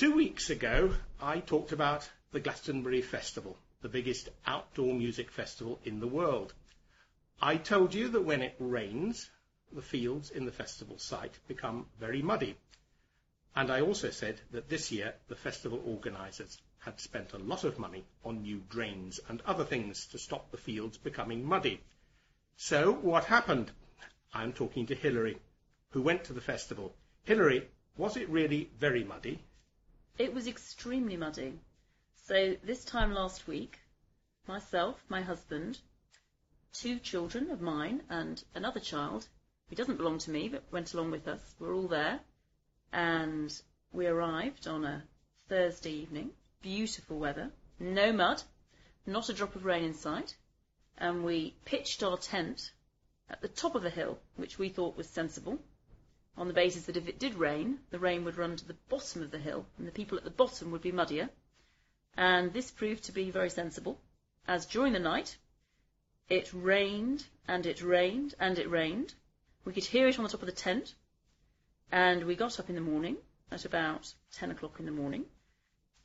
Two weeks ago, I talked about the Glastonbury Festival, the biggest outdoor music festival in the world. I told you that when it rains, the fields in the festival site become very muddy. And I also said that this year the festival organisers had spent a lot of money on new drains and other things to stop the fields becoming muddy. So what happened? I'm talking to Hilary, who went to the festival. Hilary, was it really very muddy? It was extremely muddy. So this time last week, myself, my husband, two children of mine, and another child who doesn't belong to me but went along with us, were all there. And we arrived on a Thursday evening. Beautiful weather, no mud, not a drop of rain in sight. And we pitched our tent at the top of a hill, which we thought was sensible, on the basis that if it did rain, the rain would run to the bottom of the hill, and the people at the bottom would be muddier. And this proved to be very sensible, as during the night it rained and it rained and it rained. We could hear it on the top of the tent, and we got up in the morning at about 10 o'clock in the morning.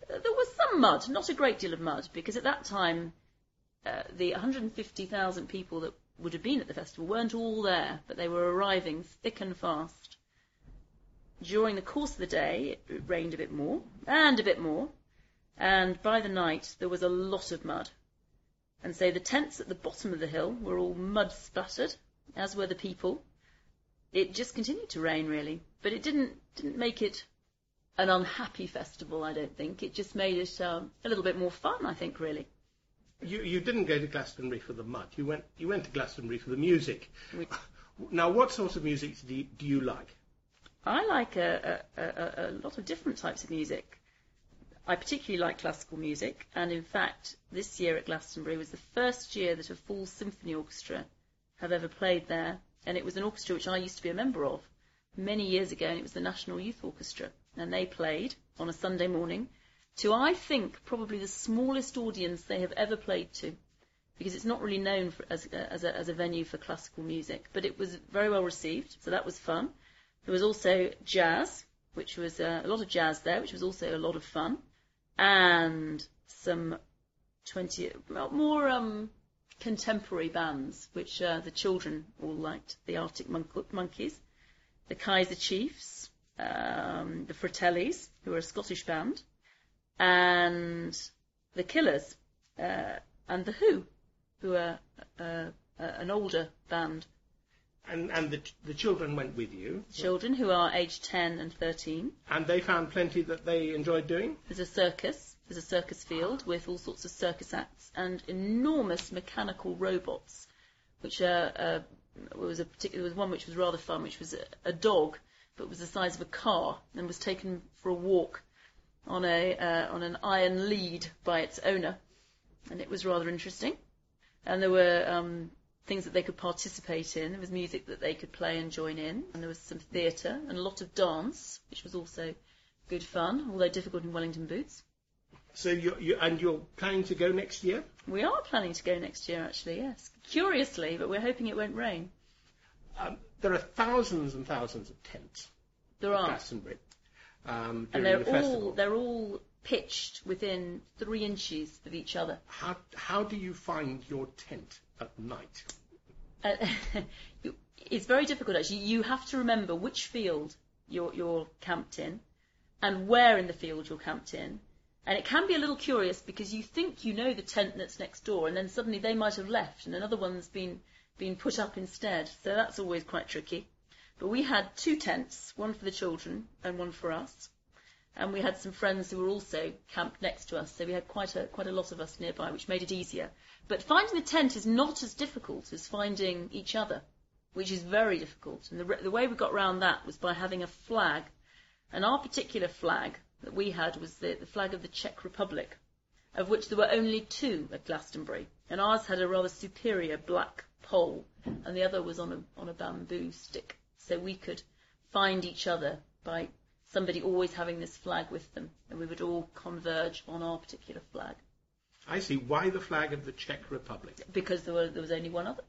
There was some mud, not a great deal of mud, because at that time uh, the 150,000 people that would have been at the festival weren't all there, but they were arriving thick and fast. During the course of the day, it rained a bit more, and a bit more, and by the night there was a lot of mud. And so the tents at the bottom of the hill were all mud splattered, as were the people. It just continued to rain, really, but it didn't didn't make it an unhappy festival. I don't think it just made it um, a little bit more fun. I think, really. You, you didn't go to Glastonbury for the mud. You went you went to Glastonbury for the music. We- Now, what sort of music do you, do you like? I like a, a, a, a lot of different types of music. I particularly like classical music, and in fact, this year at Glastonbury was the first year that a full symphony orchestra have ever played there, and it was an orchestra which I used to be a member of many years ago, and it was the National Youth Orchestra, and they played on a Sunday morning to, I think, probably the smallest audience they have ever played to, because it's not really known for, as, as, a, as a venue for classical music, but it was very well received, so that was fun. There was also jazz, which was uh, a lot of jazz there, which was also a lot of fun, and some 20 well, more um, contemporary bands, which uh, the children all liked. The Arctic Monk- Monkeys, the Kaiser Chiefs, um, the Fratellis, who are a Scottish band, and the Killers, uh, and the Who, who are uh, uh, an older band. And and the the children went with you, Children who are aged 10 and 13. and they found plenty that they enjoyed doing. There's a circus. There's a circus field with all sorts of circus acts and enormous mechanical robots, which are. Uh, was a particular was one which was rather fun, which was a, a dog, but was the size of a car and was taken for a walk on a uh, on an iron lead by its owner, and it was rather interesting. And there were um, things that they could participate in. There was music that they could play and join in, and there was some theatre and a lot of dance, which was also good fun, although difficult in Wellington boots. So you you and you're planning to go next year. We are planning to go next year, actually, yes. Curiously, but we're hoping it won't rain. Um, there are thousands and thousands of tents There are, Glastonbury um, and they're the all they're all pitched within three inches of each other. How how do you find your tent at night? Uh, it's very difficult actually. You have to remember which field you're, you're camped in and where in the field you're camped in. And it can be a little curious because you think you know the tent that's next door and then suddenly they might have left and another one's been, been put up instead. So that's always quite tricky. But we had two tents, one for the children and one for us. And we had some friends who were also camped next to us, so we had quite a quite a lot of us nearby, which made it easier. But finding the tent is not as difficult as finding each other, which is very difficult. And the, the way we got round that was by having a flag. And our particular flag that we had was the, the flag of the Czech Republic, of which there were only two at Glastonbury. And ours had a rather superior black pole, and the other was on a, on a bamboo stick. So we could find each other by somebody always having this flag with them, and we would all converge on our particular flag I see. Why the flag of the Czech Republic? because there, were, there was only one other.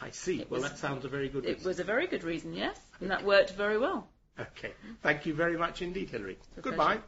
I see. It well, was- that sounds a very good It reason. was a very good reason, yes, and that worked very well. Okay. Thank you very much indeed, Hilary. Goodbye. pleasure.